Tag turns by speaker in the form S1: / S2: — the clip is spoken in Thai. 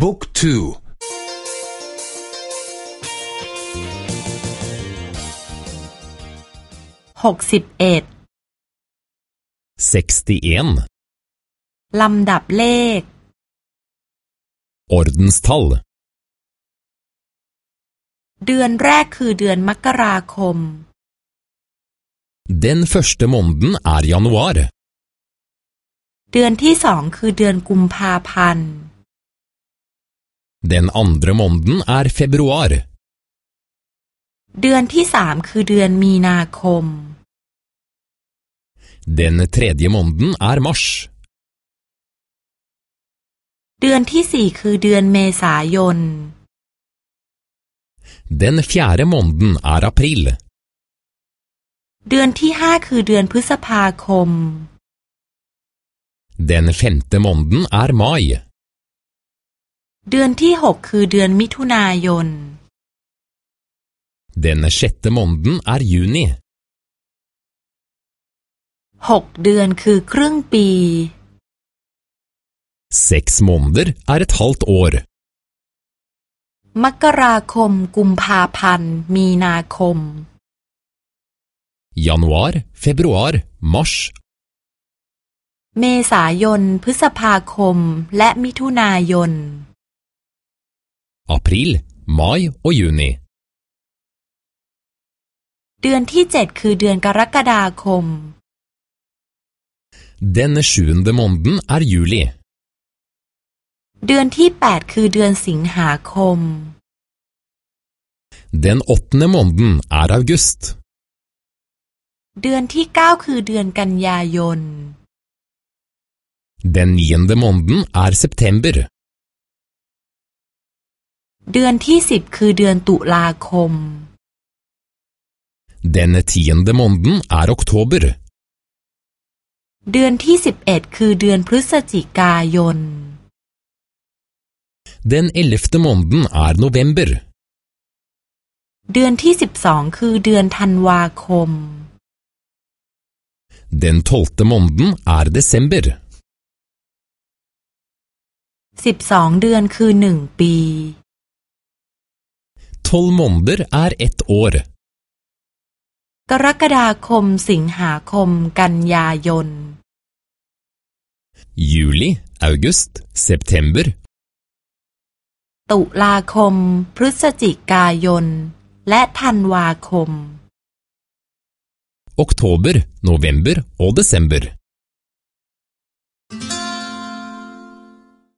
S1: บุ๊กทู
S2: หกสิบเอ็ดลำดับเลข
S3: Ordenstall
S2: เดือนแรกคือเดือนมกราคม
S3: Den første måneden er januar.
S2: เดือนที่สองคือเดือนกุมภาพันธ์
S3: Den andre måneden er februar.
S2: เดือนที่สามคือเดือนมีนาคม
S3: Den tredje måneden er mars.
S2: เดือนที่สี่คือเดือนเมษายน
S3: Den fjerde måneden er april.
S2: เดือนที่ห้าคือเดือนพฤษภาคม
S3: Den femte måneden er mai.
S2: เดือนที่หกคือเดือนมิถุนายน
S3: Den sjette måneden er juni.
S2: หกเดือนคือครึ่งปี
S3: Seks måneder er et halvt år.
S2: มกราคมกุมภาพันธ์มีนาคม
S3: Januar, februar, mars.
S2: เมษายนพฤษภาคมและมิถุนายน
S3: April, mai og juni.
S2: เดือนที่เจ็ดคือเดือนกรกฎาคม
S3: Den sjuende måneden er juli.
S2: เดือนที่แปดคือเดือนสิงหาคม
S3: Den åttende måneden er august.
S2: เดือนที่เก้าคือเดือนกันยายน
S3: Den niende måneden er september.
S2: เดือนที่สิบคือเดือนตุลาคม
S3: Den tiende måneden er oktober.
S2: เดือนที่สิบเอ็ดคือเดือนพฤศจิกายน
S3: Den ellevte måneden er november.
S2: เดือนที่สิบสองคือเดือนธันวาคม
S3: Den tolvte måneden er desember.
S2: สิบสองเดือนคือหนึ่งปี
S3: Tolv måneder er ett år.
S2: กรกฎาคมสิงหาคมกันยายน
S3: Juli, august, september.
S2: ตุลาคม พฤศจิกายน และธันวาคม
S3: Oktober, november og desember.